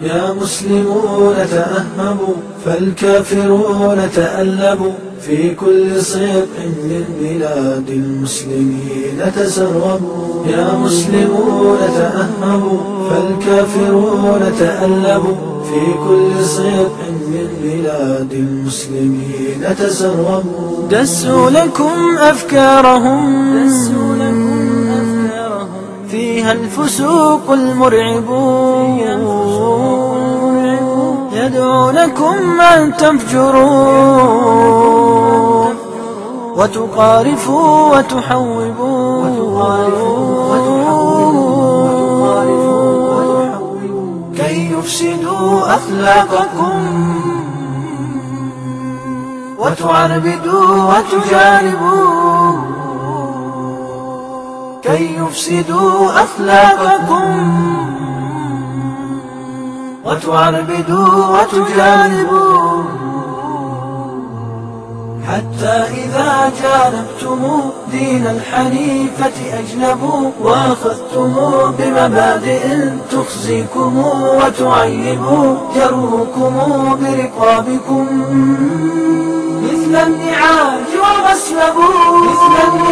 يا مسلمون تأهبوا فالكافرون تألبوا. في كل صدق من بلاد المسلمين تسربوا يا مسلمون تأهبوا فالكافرون تألبوا. في كل صدق من بلاد المسلمين تسربوا دسوا لكم أفكارهم. فيها الفسوق المرعب. يدعونكم أن تفجروا وتقارفوا وتحوبوا. كي يفسدوا أخلاقكم وتعربدوا وتجانبوا كي يفسدوا أخلاقكم وتعربدوا وتجانبوا حتى إذا جانبتم دين الحنيفة أجنبوا وأخذتم بمبادئ تخزيكم وتعيب جروكم برقابكم مثل النعاج وغسلبوا. مثل النعاج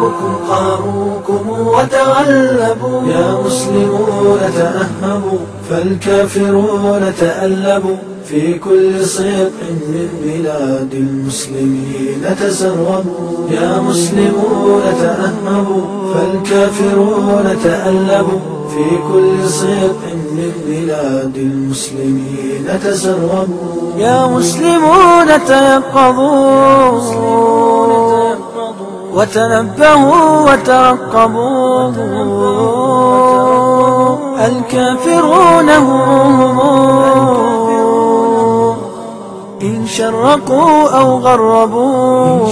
أخلاقكم قاروكم وتغلبوا. يا مسلمون تأهبوا. فالكافرون تألبوا. في كل صدق من بلاد المسلمين تسربوا يا مسلمون تأهبوا. فالكافرون تألبوا. في كل صدق من بلاد المسلمين تسربوا يا مسلمون تيقظوا وتنبهوا وترقبوا الكافرون هم إن شرقوا أو غربوا.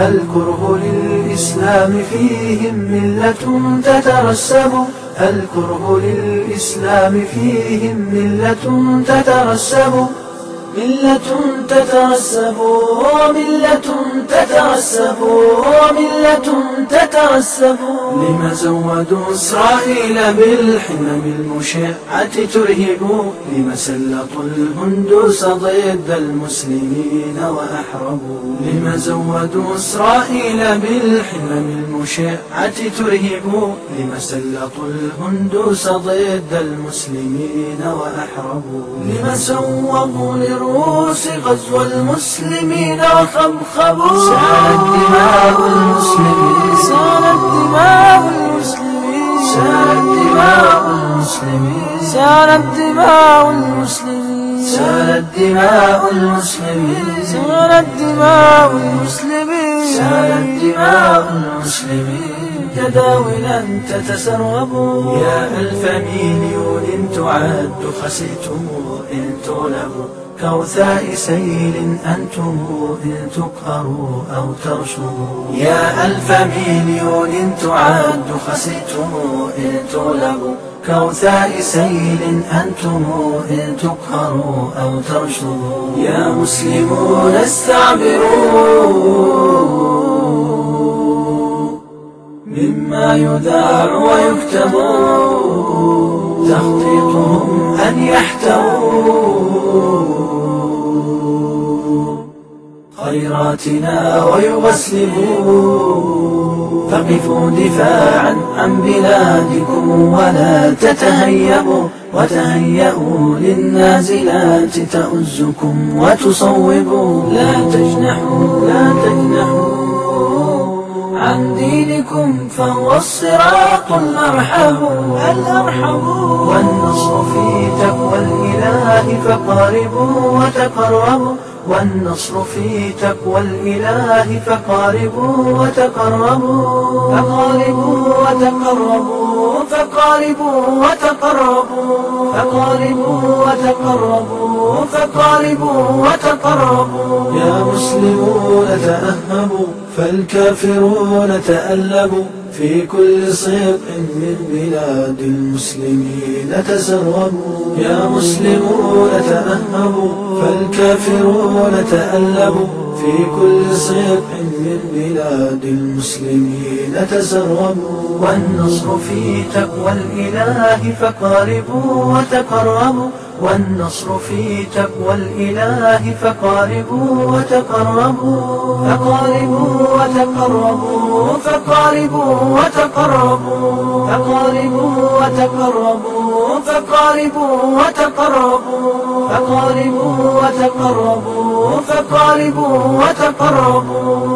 الكره للإسلام فيهم ملة تترسب. الكره للإسلام فيهم ملة تترسب. ملة تترسب وملة تترسب وملة تترسب. لما زودوا إسرائيل بالحمم المشعة ترهب لما سلطوا الهندوس ضد المسلمين وأحربوا لما زودوا إسرائيل بالحمم المشعة ترهب لما سلطوا الهندوس ضد المسلمين وأحربوا لما سوغوا للروس غزو المسلمين وخبخبوا سالت دماء المسلمين سالت دماء المسلمين سالت دماء المسلمين سالت دماء المسلمين سالت دماء المسلمين سالت دماء المسلمين سالت دماء المسلمين جداولا تتسرب. يا ألف مليون تعد خسيتم إن تغلبوا كوثاء سيل أنتم إن تقهروا أو ترشدوا يا ألف مليون تعد خسيتم إن تغلبوا كوثاء سيل أنتم إن تقهروا أو ترشدوا يا مسلمون استعبروا. مما يذاع ويكتب. تخطيطهم أن يحتووا. خيراتنا ويغسلوا. فقفوا دفاعا عن بلادكم ولا تتهيبوا وتهيئوا للنازلات تؤزكم وتصوبوا. لا تجنحوا لا تجنحوا. عن دينكم فهو الصراط الأرحم. الأرحم. والنصر في تقوى الإله فقاربوا وتقربوا. والنصر في تقوى الإله فقاربوا وتقربوا. فقاربوا وتقربوا. فقاربوا وتقربوا. فقاربوا وتقربوا. فقاربوا وتقربوا. يا مسلمون تأهبوا فالكافرون تألبوا. في كل صدق من بلاد المسلمين تسربوا يا مسلمون تأهبوا فالكافرون تألبوا. في كل صدق من بلاد المسلمين تسربوا والنصر في تقوى الإله فقاربوا وتقربوا والنصر في تقوى الإله فقاربوا وتقربوا فقاربوا وتقربوا فقاربوا وتقربوا فقاربوا وتقربوا فقاربوا وتقربوا فقاربوا وتقربوا فقاربوا وتقربوا.